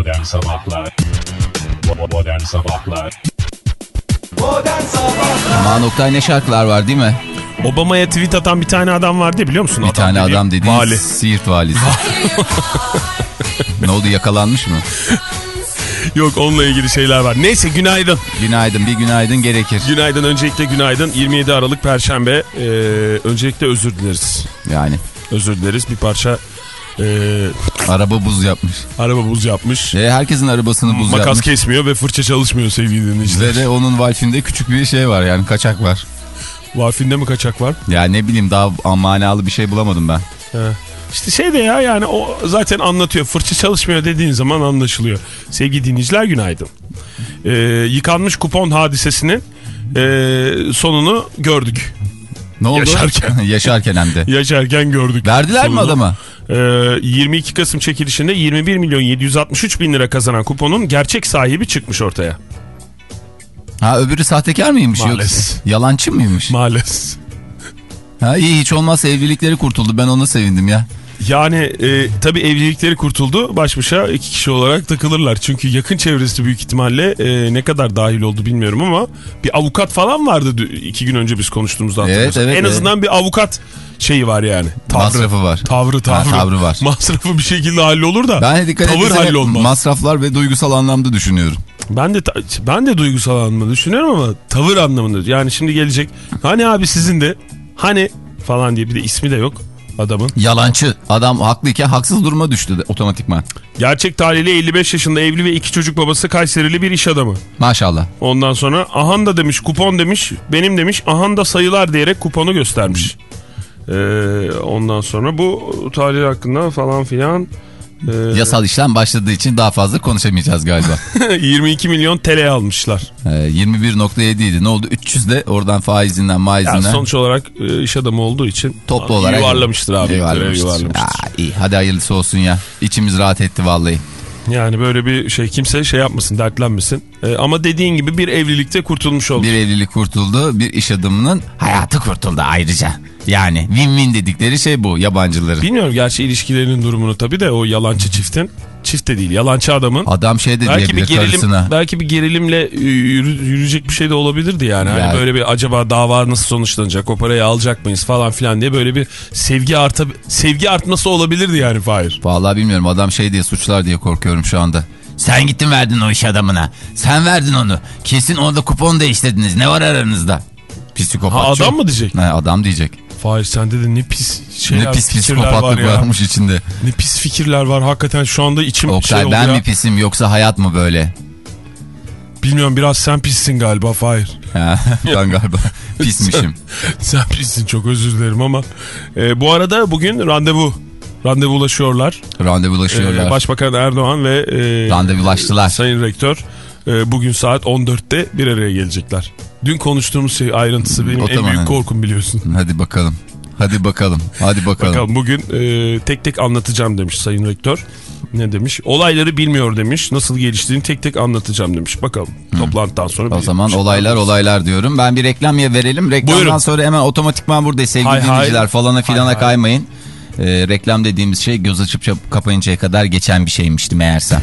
Modern Sabahlar Modern Sabahlar Modern Sabahlar Aman Oktay ne şarkılar var değil mi? Obama'ya tweet atan bir tane adam vardı biliyor musun? Bir tane dediğim adam dediğin Vali. Siirt valisi. ne oldu yakalanmış mı? Yok onunla ilgili şeyler var. Neyse günaydın. Günaydın bir günaydın gerekir. Günaydın öncelikle günaydın. 27 Aralık Perşembe. Ee, öncelikle özür dileriz. Yani Özür dileriz. Bir parça ee, araba buz yapmış. araba buz yapmış. Ve herkesin arabasını buz Makas yapmış. kesmiyor ve fırça çalışmıyor sevgili dinleyiciler. Ve de onun valfinde küçük bir şey var yani kaçak var. Varfinde mi kaçak var? Ya ne bileyim daha manalı bir şey bulamadım ben. He. İşte şey de ya yani o zaten anlatıyor. Fırça çalışmıyor dediğin zaman anlaşılıyor. Sevgili dinleyiciler günaydın. Ee, yıkanmış kupon hadisesinin ee, sonunu gördük. Ne oldu? Yaşarken. Yaşarken hem de. Yaşarken gördük. Verdiler mi Sonunu. adama? Ee, 22 Kasım çekilişinde 21 milyon 763 bin lira kazanan kuponun gerçek sahibi çıkmış ortaya. Ha öbürü sahtekar mıymış Maalesef. yoksa? Yalancı mıymış? Maalesef. Ha iyi hiç olmazsa evlilikleri kurtuldu. Ben ona sevindim ya. Yani e, tabii evlilikleri kurtuldu. Baş başa iki kişi olarak takılırlar. Çünkü yakın çevresi büyük ihtimalle e, ne kadar dahil oldu bilmiyorum ama bir avukat falan vardı iki gün önce biz konuştuğumuzda hatırlıyorsun. evet, En evet. azından bir avukat şeyi var yani. Tavrı, Masrafı var. Tavrı tavrı. Ha, tavrı var. Masrafı bir şekilde hallolur da Ben dikkat tavır hallolmaz. masraflar ve duygusal anlamda düşünüyorum. Ben de ben de duygusal anlamda düşünüyorum ama tavır anlamında. Yani şimdi gelecek. Hani abi sizin de hani falan diye bir de ismi de yok adamın. Yalancı. Adam haklıyken haksız duruma düştü de, otomatikman. Gerçek talihli 55 yaşında evli ve iki çocuk babası Kayserili bir iş adamı. Maşallah. Ondan sonra ahan da demiş kupon demiş benim demiş ahan da sayılar diyerek kuponu göstermiş. Ee, ondan sonra bu tarih hakkında falan filan e, Yasal işlem başladığı için daha fazla konuşamayacağız galiba. 22 milyon TL almışlar. Ee, 21.7 idi. Ne oldu? 300 de oradan faizinden Yani maizinden sonuç olarak e, iş adamı olduğu için toplu olarak yuvarlamıştır abi. Yuvarlamıştır. Yuvarlamıştır. Aa, iyi. Hadi hayırlısı olsun ya. İçimiz rahat etti vallahi. Yani böyle bir şey kimse şey yapmasın dertlenmesin. Ee, ama dediğin gibi bir evlilikte kurtulmuş oldu. Bir evlilik kurtuldu. Bir iş adamının hayatı kurtuldu ayrıca. Yani win-win dedikleri şey bu yabancıların. Bilmiyorum gerçi ilişkilerinin durumunu tabii de o yalancı çiftin. Çift de değil yalancı adamın. Adam şey de Belki bir gerilim karısına. belki bir gerilimle yürü- yürüyecek bir şey de olabilirdi yani. Hani Ya. böyle bir acaba dava nasıl sonuçlanacak? O parayı alacak mıyız falan filan diye böyle bir sevgi arta sevgi artması olabilirdi yani Fahir. Vallahi bilmiyorum adam şey diye suçlar diye korkuyorum şu anda. Sen gittin verdin o iş adamına. Sen verdin onu. Kesin orada kupon değiştirdiniz. Ne var aranızda? Psikopat. Ha, adam çok. mı diyecek? Ne adam diyecek. Fahir sende de ne pis şeyler ne pis fikirler var psikopatlık ya. varmış içinde. Ne pis fikirler var hakikaten şu anda içim Oktay şey oldu ben ya. mi pisim yoksa hayat mı böyle? Bilmiyorum biraz sen pissin galiba Fahir. Ben galiba pismişim. sen pissin çok özür dilerim ama. Ee, bu arada bugün randevu. Randevulaşıyorlar. Randevulaşıyorlar. Ee, Başbakan Erdoğan ve e, Randevulaştılar. Sayın Rektör e, bugün saat 14'te bir araya gelecekler. Dün konuştuğumuz şey ayrıntısı benim O en büyük korkum biliyorsun. Hadi bakalım. Hadi bakalım. Hadi bakalım. Bakalım bugün e, tek tek anlatacağım demiş Sayın Rektör. Ne demiş? Olayları bilmiyor demiş. Nasıl geliştiğini tek tek anlatacağım demiş. Bakalım toplantıdan sonra. O zaman bir- olaylar olaylar diyorum. Ben bir reklam ya verelim. Reklamdan Buyurun. sonra hemen otomatikman burada sevgili Hay hay. dinleyiciler falana filana Hay hay. kaymayın. Ee, reklam dediğimiz şey göz açıp kapayıncaya kadar geçen bir şeymişti meğersem.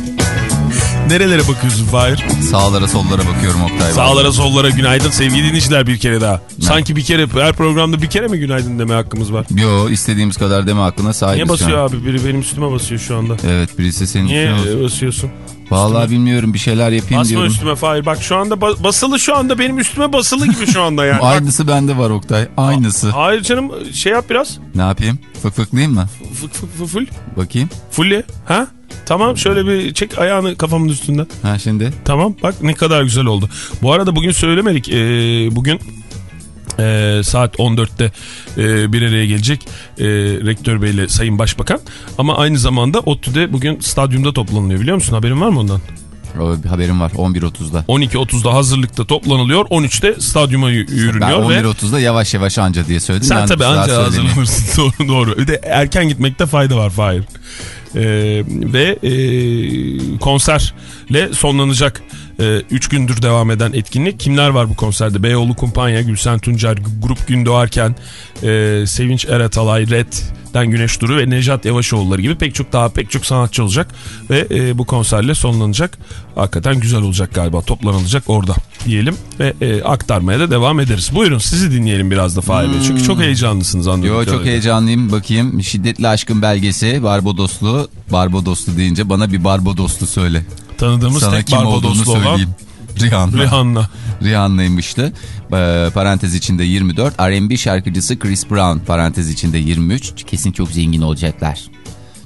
Nerelere bakıyorsun Fahir? Sağlara sollara bakıyorum Oktay. Sağlara sollara günaydın sevgili dinleyiciler bir kere daha. Sanki bir kere her programda bir kere mi günaydın deme hakkımız var. Yo istediğimiz kadar deme hakkına sahibiz. Niye basıyor abi? Biri benim üstüme basıyor şu anda. Evet birisi senin Niye üstüne basıyor. e, basıyorsun? Vallahi bilmiyorum bir şeyler yapayım Basma diyorum. üstüme Fahir. Bak şu anda ba- basılı şu anda benim üstüme basılı gibi şu anda yani. Aynısı bende var Oktay. Aynısı. hayır canım şey yap biraz. Ne yapayım? Fık fıklayayım mı? Fık fık fık full. Bakayım. Fulle. Ha? Tamam şöyle bir çek ayağını kafamın üstünden. Ha şimdi. Tamam bak ne kadar güzel oldu. Bu arada bugün söylemedik. Ee, bugün e, saat 14'te e, bir araya gelecek e, Rektör Bey ile Sayın Başbakan. Ama aynı zamanda ODTÜ'de bugün stadyumda toplanılıyor biliyor musun? Haberin var mı ondan? O, bir haberim var 11.30'da. 12.30'da hazırlıkta toplanılıyor. 13'te stadyuma y- Ben yürünüyor ve 11.30'da yavaş yavaş anca diye söyledim. sen Ben tabii anca hazırlanırsın. doğru doğru. Bir de erken gitmekte fayda var Fahir. Ee, ve e, konserle sonlanacak 3 gündür devam eden etkinlik. Kimler var bu konserde? Beyoğlu Kumpanya, Gülsen Tuncer, Grup Gün Doğarken, e, Sevinç Eratalay, Red'den Güneş Duru ve Nejat Yavaşoğulları gibi pek çok daha pek çok sanatçı olacak. Ve e, bu konserle sonlanacak. Hakikaten güzel olacak galiba. Toplanılacak orada diyelim ve e, aktarmaya da devam ederiz. Buyurun sizi dinleyelim biraz da Fahir Bey. Çünkü çok heyecanlısınız anladığım Yo çok heyecanlıyım. Bakayım şiddetli aşkın belgesi Barbadoslu. Barbadoslu deyince bana bir Barbadoslu söyle. Tanıdığımız Sana tek Barbadoslu olan. Rihanna. Rihanna. Rihanna'ymıştı. Ee, parantez içinde 24. R&B şarkıcısı Chris Brown parantez içinde 23. Kesin çok zengin olacaklar.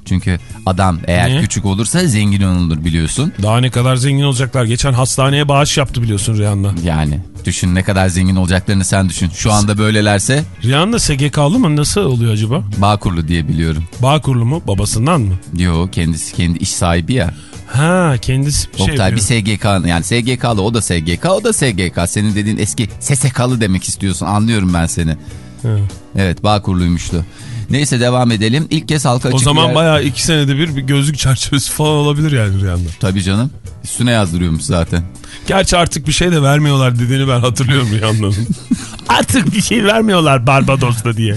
Çünkü adam eğer Niye? küçük olursa zengin olunur biliyorsun. Daha ne kadar zengin olacaklar. Geçen hastaneye bağış yaptı biliyorsun Rihanna. Yani düşün ne kadar zengin olacaklarını sen düşün. Şu anda böylelerse Rihanna SGK'lı mı? Nasıl oluyor acaba? Bağkurlu diye biliyorum. Bağkurlu mu? Babasından mı? Yo kendisi kendi iş sahibi ya. Ha kendisi bir şey Oktay bir. SGK yani SGK'lı o da SGK o da SGK. Senin dediğin eski SSK'lı demek istiyorsun anlıyorum ben seni. Hı. Evet Bağkurlu'ymuştu. Neyse devam edelim. İlk kez halka açık O zaman yer- bayağı iki senede bir bir gözlük çerçevesi falan olabilir yani Rihanna. Tabii canım. Üstüne yazdırıyormuş zaten. Gerçi artık bir şey de vermiyorlar dediğini ben hatırlıyorum Rihanna'nın. artık bir şey vermiyorlar Barbados'ta diye.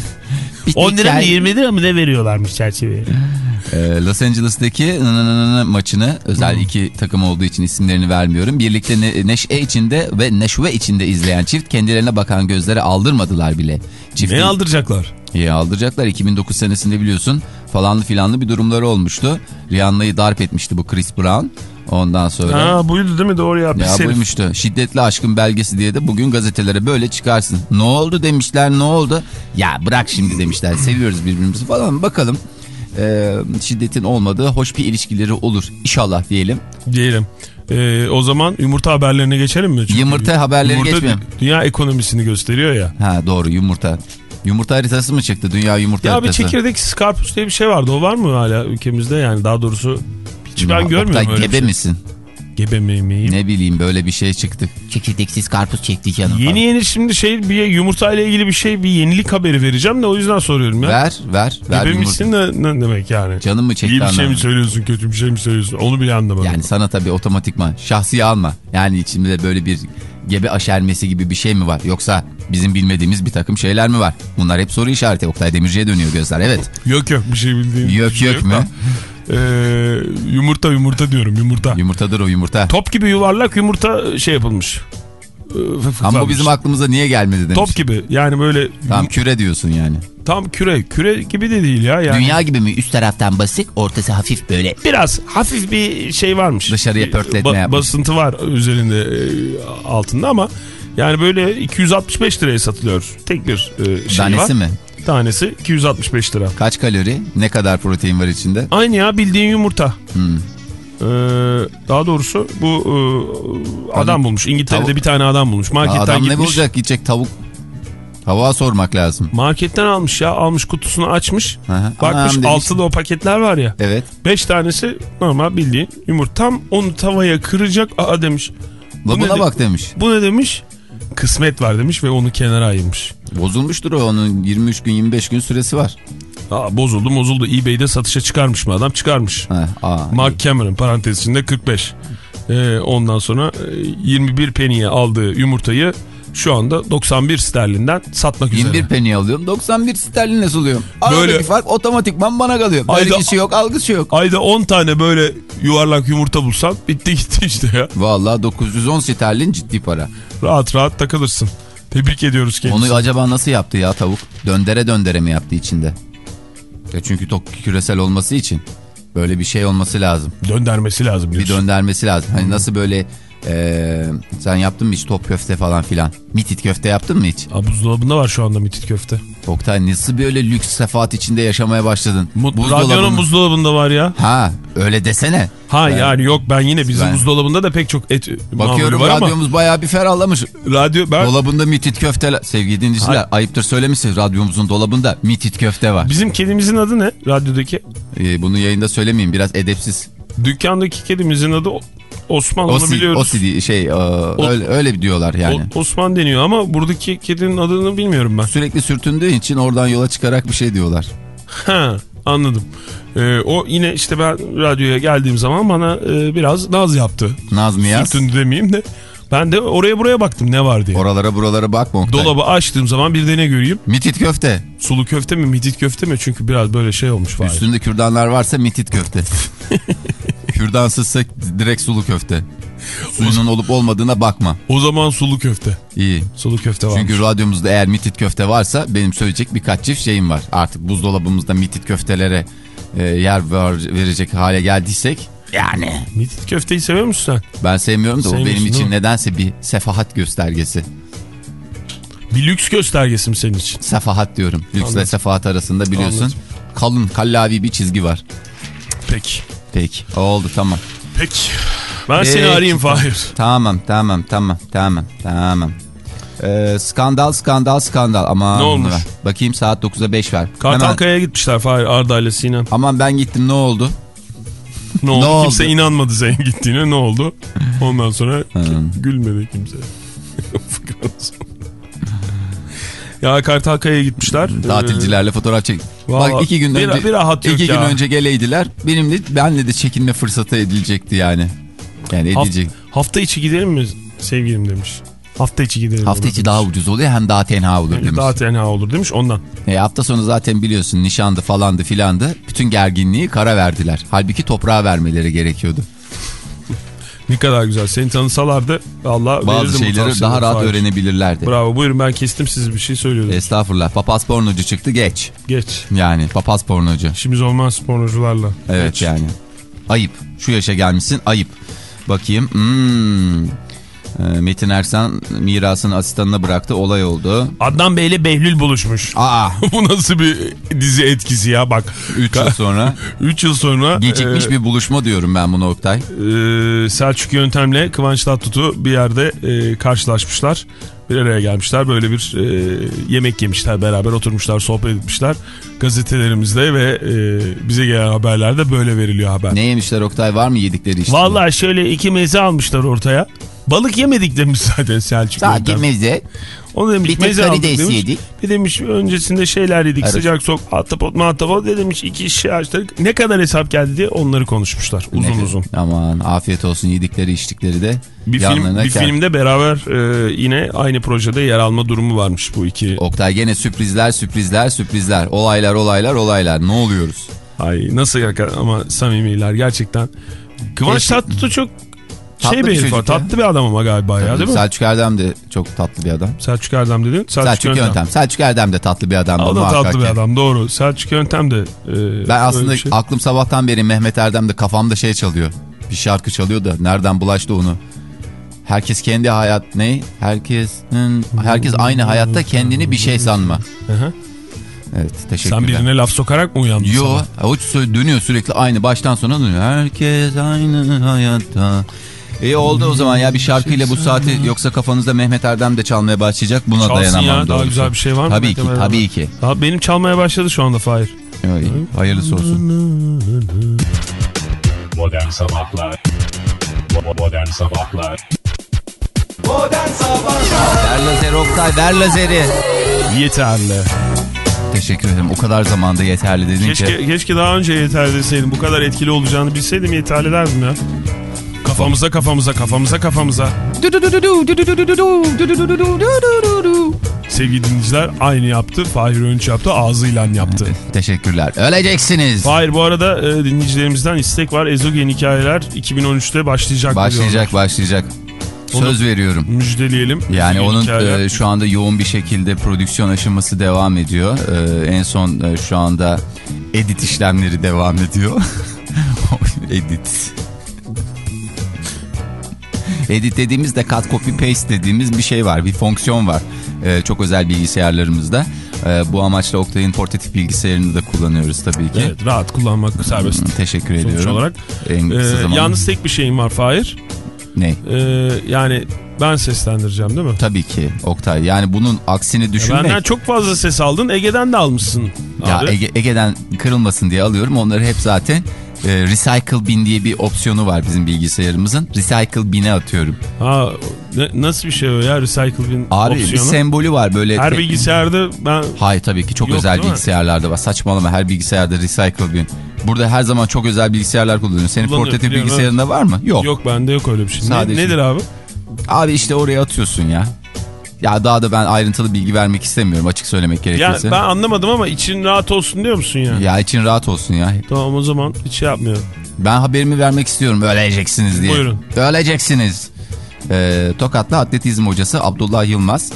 Bir 10 lira mı hikaye- 20 lira mı ne veriyorlarmış çerçeveye? Ee, Los Angeles'taki nı nı nı nı maçını özel iki takım olduğu için isimlerini vermiyorum. Birlikte ne- neşe içinde ve neşve içinde izleyen çift kendilerine bakan gözlere aldırmadılar bile. Çiftin, Ne aldıracaklar? İyi aldıracaklar. 2009 senesinde biliyorsun falanlı filanlı bir durumları olmuştu. Rihanna'yı darp etmişti bu Chris Brown. Ondan sonra... Ha buydu değil mi doğru ya. Ya herif. buymuştu. Şiddetli aşkın belgesi diye de bugün gazetelere böyle çıkarsın. Ne oldu demişler ne oldu? Ya bırak şimdi demişler seviyoruz birbirimizi falan bakalım. Ee, şiddetin olmadığı hoş bir ilişkileri olur. İnşallah diyelim. Diyelim. Ee, o zaman yumurta haberlerine geçelim mi? Çünkü Yumurta haberleri yumurta geçmeyelim. dü- Dünya ekonomisini gösteriyor ya. Ha doğru yumurta. Yumurta haritası mı çıktı? Dünya yumurta Ya bir haritası. çekirdeksiz karpuz diye bir şey vardı. O var mı hala ülkemizde yani daha doğrusu hiç ben Ya, görmüyorum Oktay, öyle gebe bir şey. misin? Gebe miyim? Ne bileyim böyle bir şey çıktı. Çekirdeksiz karpuz çekti canım. Yeni falan. yeni şimdi şey bir yumurta ile ilgili bir şey bir yenilik haberi vereceğim de o yüzden soruyorum ya. Ver ver ver Gebe yumurta. misin ne, ne demek yani? Canım mı çekti İyi bir şey mi söylüyorsun kötü bir şey mi söylüyorsun onu bile anlamadım. Yani sana tabii otomatikman şahsi alma. Yani içimde böyle bir gebe aşermesi gibi bir şey mi var? Yoksa bizim bilmediğimiz bir takım şeyler mi var? Bunlar hep soru işareti. Oktay Demirci'ye dönüyor gözler. Evet. Yok yok bir şey bildiğin. Yok şey yok mu? Ee, yumurta yumurta diyorum yumurta. Yumurtadır o yumurta. Top gibi yuvarlak yumurta şey yapılmış. Ee, Ama bu bizim aklımıza niye gelmedi demiş. Top gibi yani böyle Tam küre diyorsun yani. tam küre küre gibi de değil ya yani. Dünya gibi mi? Üst taraftan basık, ortası hafif böyle. Biraz hafif bir şey varmış. Dışarıya pörtletme yapmış. Basıntı var üzerinde e, altında ama yani böyle 265 liraya satılıyor. Tek bir e, şey Tanesi var. mi? Tanesi 265 lira. Kaç kalori? Ne kadar protein var içinde? Aynı ya bildiğin yumurta. Hmm. Ee, daha doğrusu bu e, adam bulmuş. İngiltere'de Tavuk- bir tane adam bulmuş. Marketten Adam gitmiş. ne bulacak? Gidecek tavuk. Tavuğa sormak lazım. Marketten almış ya. Almış kutusunu açmış. Aha. Bakmış Anam altıda o paketler var ya. Evet. 5 tanesi normal bildiğin yumurta. Tam onu tavaya kıracak. Aa demiş. Bu ne buna de- bak demiş. Bu ne demiş? Kısmet var demiş ve onu kenara ayırmış. Bozulmuştur o onun 23 gün 25 gün süresi var. Aa, bozuldu bozuldu. eBay'de satışa çıkarmış mı adam? Çıkarmış. Ha, aa, Mark Cameron parantez içinde 45. Ee, ondan sonra e, 21 peniye aldığı yumurtayı şu anda 91 sterlinden satmak üzere. 21 penny alıyorum 91 sterlin alıyorum. Aradaki Böyle- fark otomatikman bana kalıyor. Ayda- Vergisi yok algısı yok. Ayda 10 tane böyle yuvarlak yumurta bulsan bitti gitti işte ya. Vallahi 910 sterlin ciddi para. Rahat rahat takılırsın. Tebrik ediyoruz kendisini. Onu acaba nasıl yaptı ya tavuk? Döndere döndere mi yaptı içinde? Ya çünkü tok küresel olması için böyle bir şey olması lazım. Döndermesi lazım Bir diyorsun. döndermesi lazım. Hani nasıl böyle eee, sen yaptın mı hiç top köfte falan filan? Mitit köfte yaptın mı hiç? Aa, buzdolabında var şu anda mitit köfte. Oktay nasıl böyle lüks sefaat içinde yaşamaya başladın? Mu- Buzdolabının- Radyonun buzdolabında var ya. Ha öyle desene. Ha Ben- yani yok ben yine bizim Ben- buzdolabında da pek çok et Bakıyorum var ama radyomuz bayağı bir ferahlamış. radyo ben Dolabında mitit köfte sevgili dinleyiciler Hayır. ayıptır söylemişsiniz radyomuzun dolabında mitit köfte var. bizim kedimizin adı ne radyodaki? Ee, bunu yayında söylemeyeyim biraz edepsiz. Dükkandaki kedimizin adı O- Osman onu Osi, biliyoruz. Osi şey e, öyle, öyle diyorlar yani. O- Osman deniyor ama buradaki kedinin adını bilmiyorum ben. Sürekli sürtündüğü için oradan yola çıkarak bir şey diyorlar. Ha. Anladım. Ee, o yine işte ben radyoya geldiğim zaman bana e, biraz naz yaptı. Naz Niyaz. Sürtündü demeyeyim de. Ben de oraya buraya baktım ne var diye. Oralara buralara bakma Oktay. Dolabı açtığım zaman bir de ne göreyim? Mitit köfte. Sulu köfte mi, midit köfte mi? Çünkü biraz böyle şey olmuş var. Üstünde kürdanlar varsa mitit köfte. Kürdansızsa direkt sulu köfte. Suyunun olup olmadığına bakma. O zaman sulu köfte. İyi. Sulu köfte var. Çünkü radyomuzda eğer mitit köfte varsa benim söyleyecek birkaç çift şeyim var. Artık buzdolabımızda mitit köftelere e, yer ver- verecek hale geldiysek yani Midit köfteyi seviyor musun sen? ben sevmiyorum da o benim için nedense bir sefahat göstergesi. Bir lüks göstergesi mi senin için? Sefahat diyorum. Lüksle sefahat arasında biliyorsun. Anladım. Kalın kallavi bir çizgi var. Peki. Peki oldu tamam. Peki. Ben seni Peki, arayayım Fahir. Tamam tamam tamam tamam tamam. Ee, skandal skandal skandal ama Ne olmuş? Bakayım saat 9'a 5 ver. Hemen- Kartalkaya'ya gitmişler Fahir Arda ile Sinem. Aman ben gittim ne oldu? Ne oldu? oldu? Kimse inanmadı senin gittiğine ne oldu? Ondan sonra gülmedi kimse. ya Kartalkaya'ya gitmişler. Tatilcilerle fotoğraf çek. Vallahi Bak iki gün bir- önce bir rahat iki gün ya. önce geleydiler. Benimle benle de çekinme fırsatı edilecekti yani. Yani Ee, Haft- edilecek. hafta içi gidelim mi sevgilim demiş. Hafta içi gidelim. Hafta içi demiş. daha ucuz oluyor hem daha tenha olur demiş. Daha tenha olur demiş ondan. E, hafta sonu zaten biliyorsun nişandı falandı filandı. Bütün gerginliği kara verdiler. Halbuki toprağa vermeleri gerekiyordu. Ne kadar güzel. Seni tanısalardı Allah Bazı şeyleri daha rahat Fahir. öğrenebilirlerdi. Bravo buyurun ben kestim siz bir şey söylüyordum. Estağfurullah. Papaz pornocu çıktı geç. Geç. Yani papaz pornocu. İşimiz olmaz pornocularla. Evet Geç. yani. Ayıp. Şu yaşa gelmişsin ayıp. Bakayım. Hmm. Ee, Metin Ersan mirasını asistanına bıraktı. Olay oldu. Adnan Bey'le Behlül buluşmuş. Aa. Bu nasıl bir dizi etkisi ya bak. 3 yıl sonra 3 yıl sonra gecikmiş e, bir buluşma diyorum ben buna Oktay. e, Selçuk Yöntem'le Kıvanç Tatlıtuğ bir yerde e, karşılaşmışlar. Bir araya gelmişler böyle bir e, yemek yemişler beraber oturmuşlar sohbet etmişler. Gazetelerimizde ve e, bize gelen haberlerde böyle veriliyor haber. Ne yemişler Oktay var mı yedikleri işte? Vallahi şöyle iki meze almışlar ortaya. Balık yemedik demiş zaten Selçuk Sadece meze. O demiş Bir meze aldık demiş. yedik. Bir demiş öncesinde şeyler yedik Evet. sıcak soğuk ahtapot mahtapot ne demiş iki şişe açtık. Ne kadar hesap geldi diye onları konuşmuşlar uzun Ne- uzun. Aman afiyet olsun yedikleri içtikleri de. Bir, film, bir kar. filmde beraber e, yine aynı projede yer alma durumu varmış bu iki. Oktay gene sürprizler sürprizler sürprizler. Olaylar olaylar olaylar. Ne oluyoruz? Ay nasıl yakar ama samimiler gerçekten. Kıvanç Tatlıtuğ çok Tatlı şey bir bir herif var, tatlı bir adam ama galiba ya değil mi? Selçuk Erdem de çok tatlı bir adam. Selçuk Erdem dedin. Selçuk, Selçuk Yöntem. Yöntem. Selçuk Erdem de tatlı bir adam. O da tatlı bir adam doğru. Selçuk Yöntem de. e, Ben aslında şey. aklım sabahtan beri Mehmet Erdem de kafamda şey çalıyor. Bir şarkı çalıyor da nereden bulaştı onu. Herkes kendi hayat ne? Herkes herkes aynı hayatta kendini bir şey sanma. Hı hı. Evet teşekkürler. Sen birine laf sokarak mı uyandın Yo, sabah? o dönüyor sürekli aynı baştan sona dönüyor. Herkes aynı hayatta. İyi oldu o zaman ya bir şarkıyla bu saati yoksa kafanızda Mehmet Erdem de çalmaya başlayacak. Buna Çalsın dayanamam ya, daha güzel bir şey var mı? Tabii ki tabii ki. Daha benim çalmaya başladı şu anda Fahir. Öyle, hayırlısı olsun. Modern Sabahlar Modern Sabahlar Modern Sabahlar Ver lazeri Oktay ver lazeri. Yeterli. Teşekkür ederim o kadar zamanda yeterli dedin ki. Keşke, keşke daha önce yeterli deseydim. Bu kadar etkili olacağını bilseydim yeterli derdim ya. Kafamıza kafamıza kafamıza kafamıza. Sevgili dinleyiciler aynı yaptı. Fahir Önç yaptı. Ağzıyla yaptı. Teşekkürler. Öleceksiniz. Fahir bu arada e, dinleyicilerimizden istek var. Ezogen hikayeler 2013'te başlayacak. Başlayacak diyorlar. başlayacak. Söz veriyorum. Müjdeleyelim. Yani onun hikayeler. e, şu anda yoğun bir şekilde prodüksiyon aşaması devam ediyor. E, en son e, şu anda edit işlemleri devam ediyor. edit. Edit dediğimizde cut copy paste dediğimiz bir şey var. Bir fonksiyon var. E, çok özel bilgisayarlarımızda. E, bu amaçla Oktay'ın portatif bilgisayarını da kullanıyoruz tabii ki. Evet, rahat kullanmak serbest. Teşekkür Sonuç ediyorum. olarak. En Ee, zamanda- yalnız tek bir şeyim var Fahir. Ne? Ee, yani ben seslendireceğim değil mi? Tabii ki Oktay. Yani bunun aksini düşünmek. Benden çok fazla ses aldın. Ege'den de almışsın. Ya. Ege- Ege'den kırılmasın diye alıyorum. Onları hep zaten e, Recycle bin diye bir opsiyonu var bizim bilgisayarımızın. Recycle bine atıyorum. Ha, ne- nasıl bir şey o ya Recycle bin Abi bir opsiyonu? sembolü var böyle. Her bilgisayarda ben Hayır tabii ki çok Yok, özel bilgisayarlarda var. Saçmalama her bilgisayarda Recycle bin. Burada her zaman çok özel bilgisayarlar kullanıyor. Senin portatif bilgisayarında var mı? Yok. yok bende yok öyle bir şey. Ne- nedir abi? Abi işte oraya atıyorsun ya. Ya daha da ben ayrıntılı bilgi vermek istemiyorum açık söylemek Ya gerekirse. ben anlamadım ama için rahat olsun diyor musun ya? Ya için rahat olsun ya. Tamam o zaman hiç şey yapmıyorum. Ben haberimi vermek istiyorum öleceksiniz diye. Buyurun. Öleceksiniz. Ee, Tokatlı atletizm hocası Abdullah Yılmaz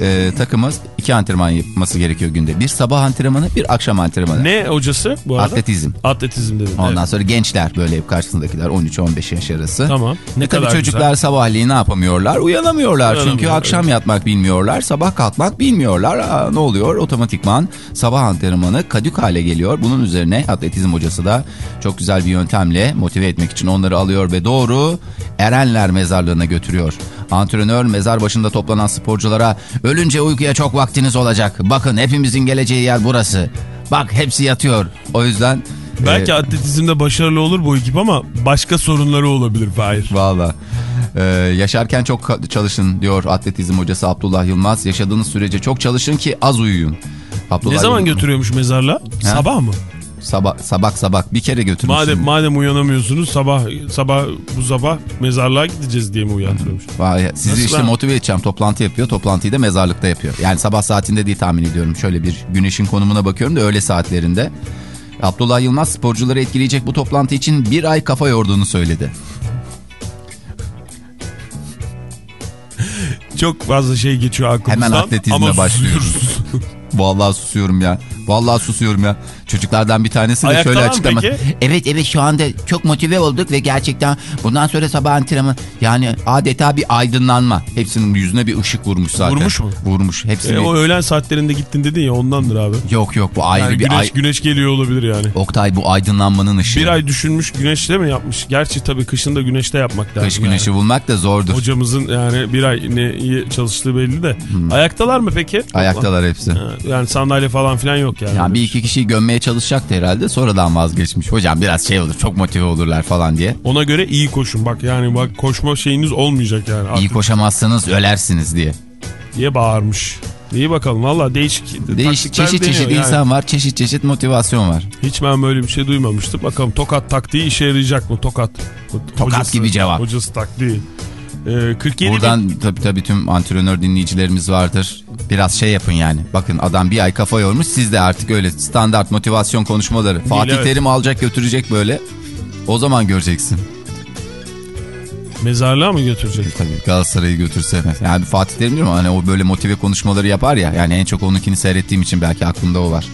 e, takımız iki antrenman yapması gerekiyor günde. Bir sabah antrenmanı bir akşam antrenmanı. Ne hocası bu arada? Atletizm. Atletizm dedim. Ondan evet. sonra gençler böyle hep karşısındakiler 13-15 yaş arası. Tamam. Ne Ne tabii kadar çocuklar sabahleyin ne yapamıyorlar? Uyanamıyorlar. Çünkü Uyanamıyorlar, akşam yatmak bilmiyorlar. Sabah kalkmak bilmiyorlar. Aa, ne oluyor? Otomatikman sabah antrenmanı kadük hale geliyor. Bunun üzerine atletizm hocası da çok güzel bir yöntemle motive etmek için onları alıyor ve doğru Erenler mezarlığına götürüyor. Antrenör mezar başında toplanan sporculara ölünce uykuya çok vaktiniz olacak. Bakın hepimizin geleceği yer burası. Bak hepsi yatıyor. O yüzden... Belki e, atletizmde başarılı olur bu ekip ama başka sorunları olabilir Fahir. Valla. Ee, yaşarken çok çalışın diyor atletizm hocası Abdullah Yılmaz. Yaşadığınız sürece çok çalışın ki az uyuyun. Abdullah Ne zaman Yılmaz- götürüyormuş mezarla? Sabah mı? Sabah, sabah sabah bir kere götürmüşsün. Madem madem uyanamıyorsunuz sabah sabah bu sabah mezarlığa gideceğiz diye mi uyandırıyormuş? Vay, sizi Nasıl işte ben- motive edeceğim. Toplantı yapıyor. Toplantıyı da mezarlıkta yapıyor. Yani sabah saatinde değil tahmin ediyorum. Şöyle bir güneşin konumuna bakıyorum da öğle saatlerinde. Abdullah Yılmaz sporcuları etkileyecek bu toplantı için bir ay kafa yorduğunu söyledi. Çok fazla şey geçiyor aklımızdan. Hemen atletizmle ama başlıyoruz. Vallahi susuyorum ya. Vallahi susuyorum ya. Çocuklardan bir tanesi de Ayakta şöyle açıklama. Evet evet şu anda çok motive olduk ve gerçekten bundan sonra sabah antrenman yani adeta bir aydınlanma. Hepsinin yüzüne bir ışık vurmuş zaten. Vurmuş mu? Vurmuş. Hepsini. E, o öğlen saatlerinde gittin dedin ya ondandır abi. Yok yok bu ayrı Yani bir güneş ay. güneş geliyor olabilir yani. Oktay bu aydınlanmanın ışığı. Bir ay düşünmüş güneşte mi yapmış? Gerçi tabii kışın da güneşte yapmak lazım. Kış güneşi bulmak da zordur. Yani. Hocamızın yani bir ay ne iyi çalıştığı belli de. Ayaktalar mı peki? Hmm. Ayaktalar hepsi. Yani sandalye falan filan yok yani. Yani bir iki kişiyi gömmeye çalışacaktı herhalde. Sonradan vazgeçmiş. Hocam biraz şey olur çok motive olurlar falan diye. Ona göre iyi koşun bak yani bak koşma şeyiniz olmayacak yani. İyi Artık koşamazsanız ölersiniz diye. diye bağırmış. İyi bakalım valla değişik. Değişik çeşit çeşit yani. insan var. Çeşit çeşit motivasyon var. Hiç ben böyle bir şey duymamıştım. Bakalım tokat taktiği işe yarayacak mı? Tokat. Tokat gibi cevap. Hocası taktiği. Ee, 47 bin- Buradan tabii tabii tüm antrenör dinleyicilerimiz vardır. Biraz şey yapın yani. Bakın adam bir ay kafa yormuş. Siz de artık öyle standart motivasyon konuşmaları. Fatih evet. Terim alacak götürecek böyle. O zaman göreceksin. mezarlığa mı götürecek? Tabii Galatasaray'ı götürsene. Yani Fatih Terim diyorum hani o böyle motive konuşmaları yapar ya. Yani en çok onunkini seyrettiğim için belki aklımda o var.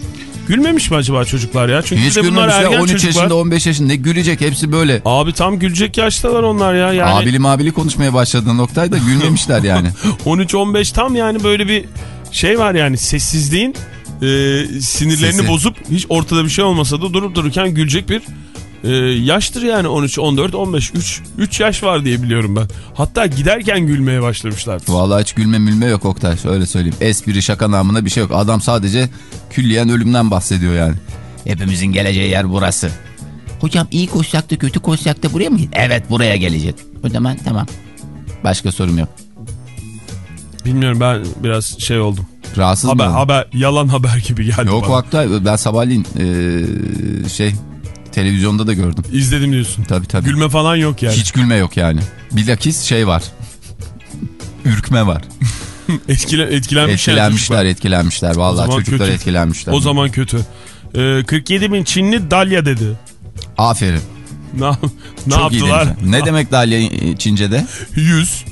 Gülmemiş mi acaba çocuklar ya? Çünkü Hiç de bunlar ya. ergen 13 çocuklar. yaşında 15 yaşında ne gülecek hepsi böyle. Abi tam gülecek yaştalar onlar ya. Yani Abili mabili konuşmaya başladığı noktayda gülmemişler yani. 13-15 tam yani böyle bir şey var yani sessizliğin e, sinirlerini Sesi. bozup hiç ortada bir şey olmasa da durup dururken gülecek bir e, yaştır yani 13, 14, 15, 3, 3 yaş var diye biliyorum ben. Hatta giderken gülmeye başlamışlar. Vallahi hiç gülme mülme yok Oktay öyle söyleyeyim. Espri şaka namına bir şey yok. Adam sadece külliyen ölümden bahsediyor yani. Hepimizin geleceği yer burası. Hocam iyi koşsak da kötü koşsak da buraya mı? Evet buraya gelecek. O zaman tamam. Başka sorum yok. Bilmiyorum ben biraz şey oldum. Rahatsız Haber, mı? haber, yalan haber gibi geldi Yok bana. Oktay ben sabahleyin eee, şey televizyonda da gördüm. İzledim diyorsun. Tabii tabii. Gülme falan yok yani. Hiç gülme yok yani. Bilakis şey var. Ürkme var. Etkile, Etkilenmişler etkilenmişler. O Vallahi çocuklar kötü. etkilenmişler. O zaman kötü. Ee, 47 bin Çinli Dalya dedi. Aferin. Ne, ne Çok yaptılar? Ne demek Dalya e, Çince'de? 100.